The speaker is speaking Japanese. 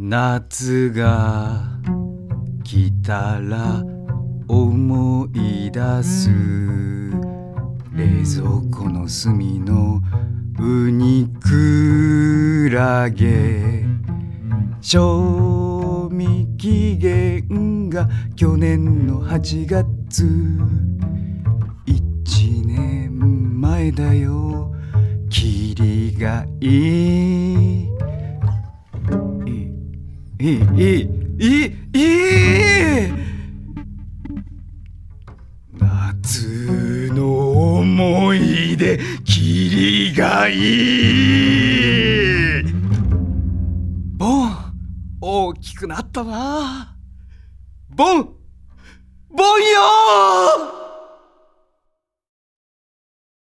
夏が来たら思い出す。冷蔵庫の隅のウニクラゲ。賞味期限が去年の8月。1年前だよ。キリがいい。いいいいいい夏の思い出きりがいいボン大きくなったなボンボンよ